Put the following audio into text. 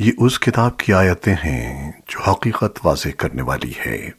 یہ اس کتاب کی آیتیں ہیں جو حقیقت واضح کرنے والی ہے۔